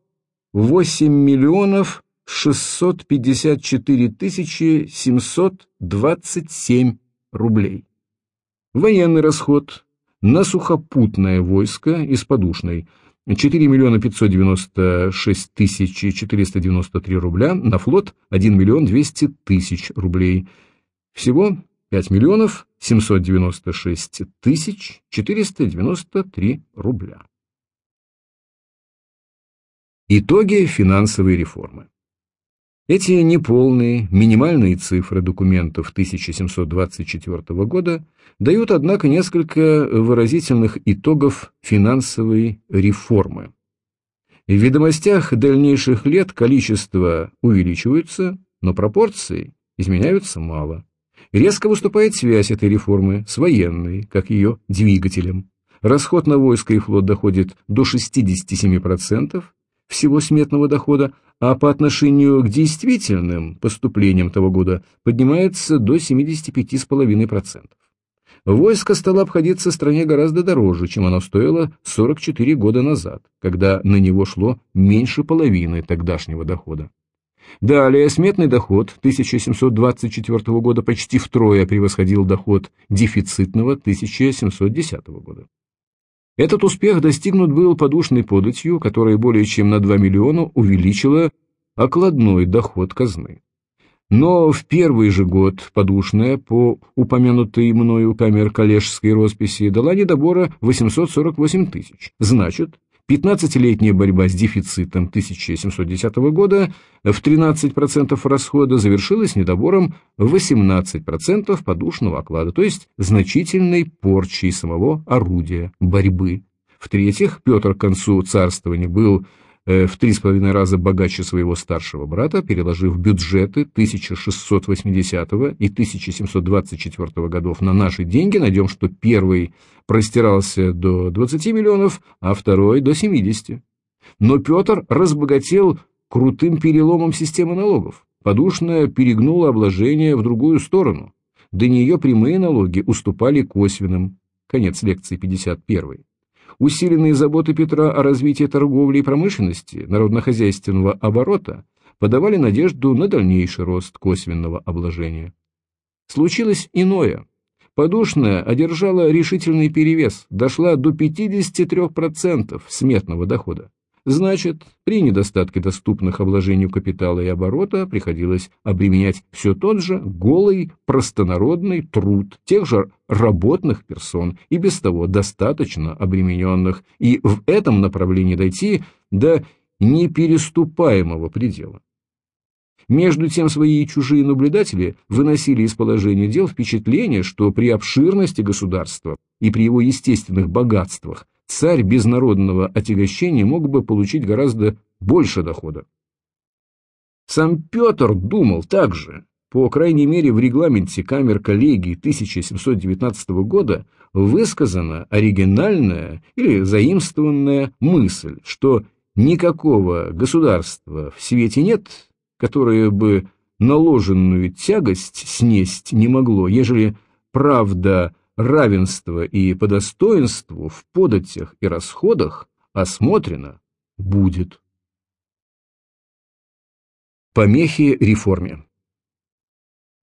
Speaker 1: 8 миллионов 654 тысячи 727 рублей. Военный расход на сухопутное войско из подушной – 4 миллиона 596 тысяч 493 рубля, на флот 1 миллион 200 тысяч рублей. Всего 5 миллионов 796 тысяч 493 рубля. Итоги финансовой реформы. Эти неполные, минимальные цифры документов 1724 года дают, однако, несколько выразительных итогов финансовой реформы. В ведомостях дальнейших лет количество увеличивается, но пропорции изменяются мало. Резко выступает связь этой реформы с военной, как ее двигателем. Расход на войско и флот доходит до 67% всего сметного дохода, а по отношению к действительным поступлениям того года поднимается до 75,5%. Войско стало обходиться стране гораздо дороже, чем оно стоило 44 года назад, когда на него шло меньше половины тогдашнего дохода. Далее, сметный доход 1724 года почти втрое превосходил доход дефицитного 1710 года. Этот успех достигнут был подушной податью, которая более чем на 2 миллиона увеличила окладной доход казны. Но в первый же год подушная по упомянутой мною камер коллежской росписи дала недобора 848 тысяч. Значит, 15-летняя борьба с дефицитом 1710 года в 13% расхода завершилась недобором 18% подушного оклада, то есть значительной порчей самого орудия борьбы. В-третьих, Петр к концу царствования был в три с половиной раза богаче своего старшего брата, переложив бюджеты 1680 и 1724 годов на наши деньги, найдем, что первый простирался до 20 миллионов, а второй до 70. Но Петр разбогател крутым переломом системы налогов. Подушная перегнула обложение в другую сторону. До нее прямые налоги уступали косвенным. Конец лекции 51. Усиленные заботы Петра о развитии торговли и промышленности, народно-хозяйственного оборота подавали надежду на дальнейший рост косвенного обложения. Случилось иное. Подушная одержала решительный перевес, дошла до 53% сметного дохода. Значит, при недостатке доступных обложению капитала и оборота приходилось обременять все тот же голый простонародный труд тех же работных персон и без того достаточно обремененных, и в этом направлении дойти до непереступаемого предела. Между тем свои и чужие наблюдатели выносили из положения дел впечатление, что при обширности государства и при его естественных богатствах царь без народного отягощения мог бы получить гораздо больше дохода. Сам Петр думал так же. По крайней мере, в регламенте камер коллегии 1719 года высказана оригинальная или заимствованная мысль, что никакого государства в свете нет, которое бы наложенную тягость снесть не могло, ежели правда равенство и по достоинству в податях и расходах осмотрено будет. Помехи реформе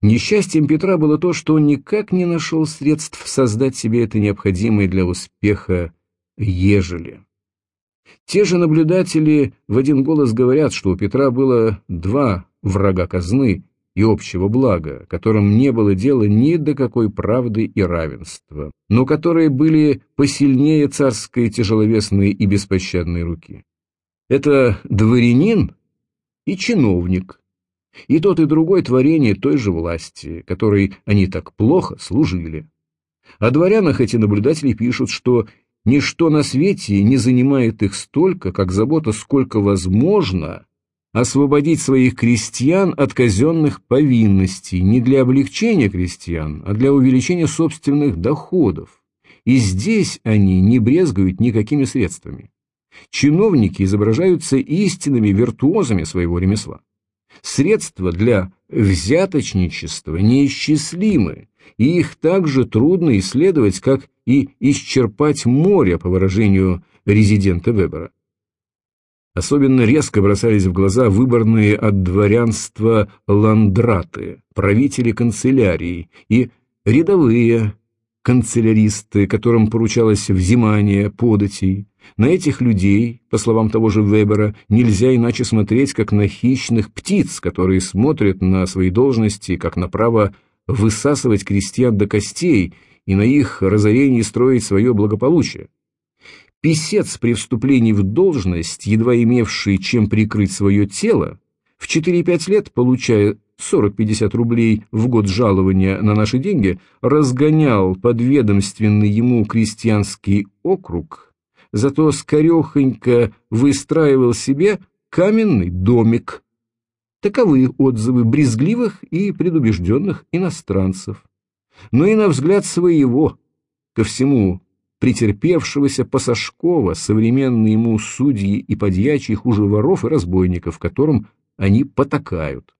Speaker 1: Несчастьем Петра было то, что он никак не нашел средств создать себе это необходимое для успеха «ежели». Те же наблюдатели в один голос говорят, что у Петра было два врага казны и общего блага, которым не было дела ни до какой правды и равенства, но которые были посильнее царской тяжеловесной и беспощадной руки. Это дворянин и чиновник, и тот и другой творение той же власти, которой они так плохо служили. О дворянах эти наблюдатели пишут, что ничто на свете не занимает их столько, как забота, сколько возможно, освободить своих крестьян от казенных повинностей не для облегчения крестьян, а для увеличения собственных доходов. И здесь они не брезгуют никакими средствами. Чиновники изображаются истинными виртуозами своего ремесла. Средства для взяточничества неисчислимы, и их также трудно исследовать, как и исчерпать море, по выражению резидента Вебера. Особенно резко бросались в глаза выборные от дворянства ландраты, правители канцелярии и рядовые канцеляристы, которым поручалось взимание податей. На этих людей, по словам того же Вебера, нельзя иначе смотреть, как на хищных птиц, которые смотрят на свои должности, как на право высасывать крестьян до костей и на их разорении строить свое благополучие. Писец при вступлении в должность, едва имевший чем прикрыть свое тело, В 4-5 лет, получая 40-50 рублей в год жалования на наши деньги, разгонял подведомственный ему крестьянский округ, зато скорехонько выстраивал себе каменный домик. Таковы отзывы брезгливых и предубежденных иностранцев. Но и на взгляд своего, ко всему претерпевшегося Пасашкова, современные ему судьи и подьячие хуже воров и разбойников, которым они потакают.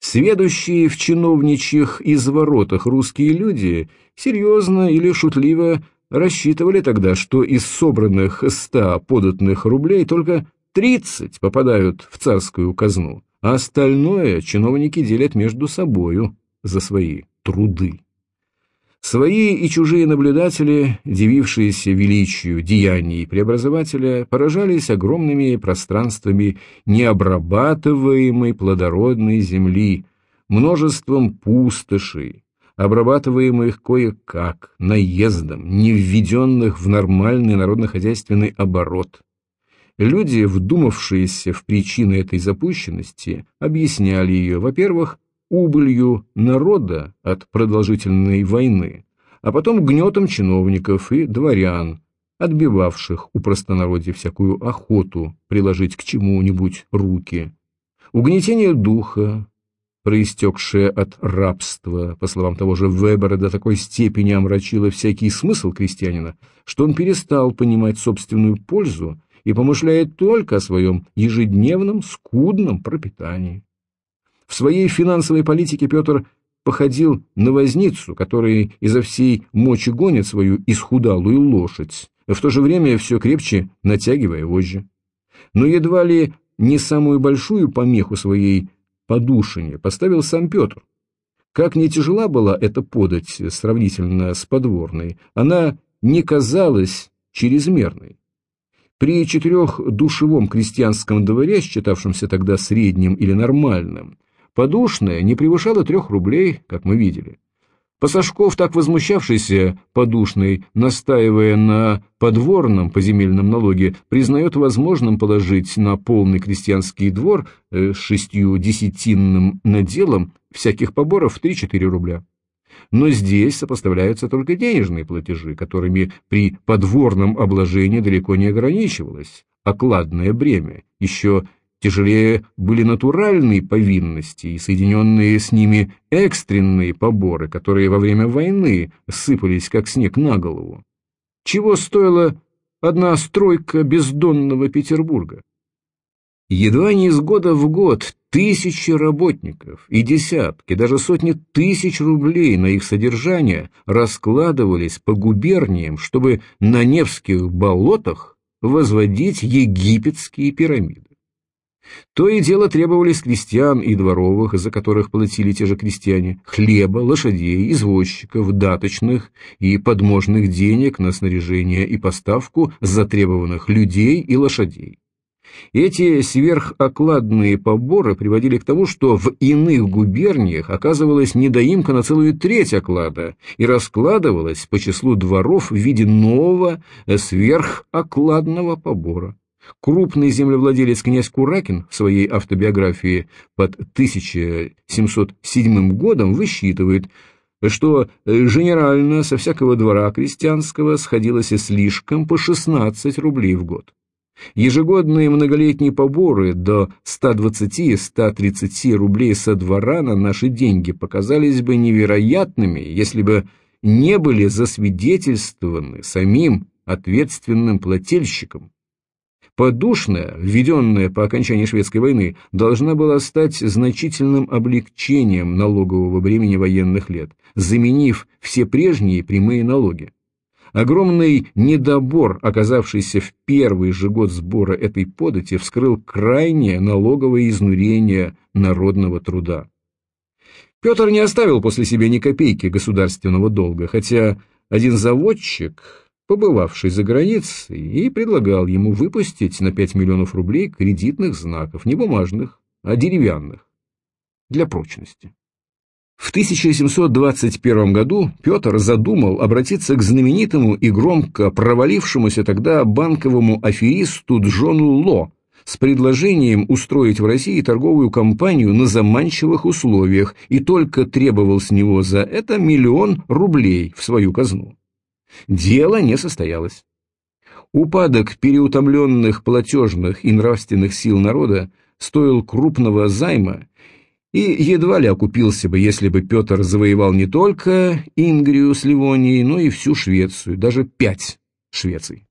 Speaker 1: Сведущие в чиновничьих изворотах русские люди серьезно или шутливо рассчитывали тогда, что из собранных ста податных рублей только тридцать попадают в царскую казну, а остальное чиновники делят между собою за свои труды. Свои и чужие наблюдатели, дивившиеся величию деяний преобразователя, поражались огромными пространствами необрабатываемой плодородной земли, множеством пустошей, обрабатываемых кое-как, наездом, не введенных в нормальный народно-хозяйственный оборот. Люди, вдумавшиеся в причины этой запущенности, объясняли ее, во-первых, убылью народа от продолжительной войны, а потом гнетом чиновников и дворян, отбивавших у простонародья всякую охоту приложить к чему-нибудь руки, угнетение духа, проистекшее от рабства, по словам того же Вебера, до такой степени омрачило всякий смысл крестьянина, что он перестал понимать собственную пользу и помышляет только о своем ежедневном скудном пропитании. В своей финансовой политике Петр походил на возницу, который изо всей мочи гонит свою исхудалую лошадь, в то же время все крепче натягивая вожжи. Но едва ли не самую большую помеху своей подушине поставил сам Петр. Как не тяжела была эта подать сравнительно с подворной, она не казалась чрезмерной. При четырехдушевом крестьянском дворе, считавшемся тогда средним или нормальным, Подушная не превышала трех рублей, как мы видели. Пасашков, так возмущавшийся подушной, настаивая на подворном поземельном налоге, признает возможным положить на полный крестьянский двор э, с шестью десятинным наделом всяких поборов в 3-4 рубля. Но здесь сопоставляются только денежные платежи, которыми при подворном обложении далеко не ограничивалось окладное бремя, еще Тяжелее были натуральные повинности и соединенные с ними экстренные поборы, которые во время войны сыпались как снег на голову. Чего стоила одна стройка бездонного Петербурга? Едва не из года в год тысячи работников и десятки, даже сотни тысяч рублей на их содержание раскладывались по губерниям, чтобы на Невских болотах возводить египетские пирамиды. То и дело требовались крестьян и дворовых, за которых платили те же крестьяне, хлеба, лошадей, извозчиков, даточных и подможных денег на снаряжение и поставку затребованных людей и лошадей. Эти сверхокладные поборы приводили к тому, что в иных губерниях оказывалась недоимка на целую треть оклада и раскладывалась по числу дворов в виде нового сверхокладного побора. Крупный землевладелец князь Куракин в своей автобиографии под 1707 годом высчитывает, что генерально со всякого двора крестьянского сходилось и слишком по 16 рублей в год. Ежегодные многолетние поборы до 120-130 рублей со двора на наши деньги показались бы невероятными, если бы не были засвидетельствованы самим ответственным плательщиком. Подушная, введенная по окончании шведской войны, должна была стать значительным облегчением налогового бремени военных лет, заменив все прежние прямые налоги. Огромный недобор, оказавшийся в первый же год сбора этой подати, вскрыл крайнее налоговое изнурение народного труда. Петр не оставил после себя ни копейки государственного долга, хотя один заводчик побывавший за границей, и предлагал ему выпустить на 5 миллионов рублей кредитных знаков, не бумажных, а деревянных, для прочности. В 1721 году Петр задумал обратиться к знаменитому и громко провалившемуся тогда банковому аферисту Джону Ло с предложением устроить в России торговую кампанию на заманчивых условиях и только требовал с него за это миллион рублей в свою казну. Дело не состоялось. Упадок переутомленных платежных и нравственных сил народа стоил крупного займа и едва ли окупился бы, если бы Петр завоевал не только Ингрию с Ливонией, но и всю Швецию, даже пять Швеций.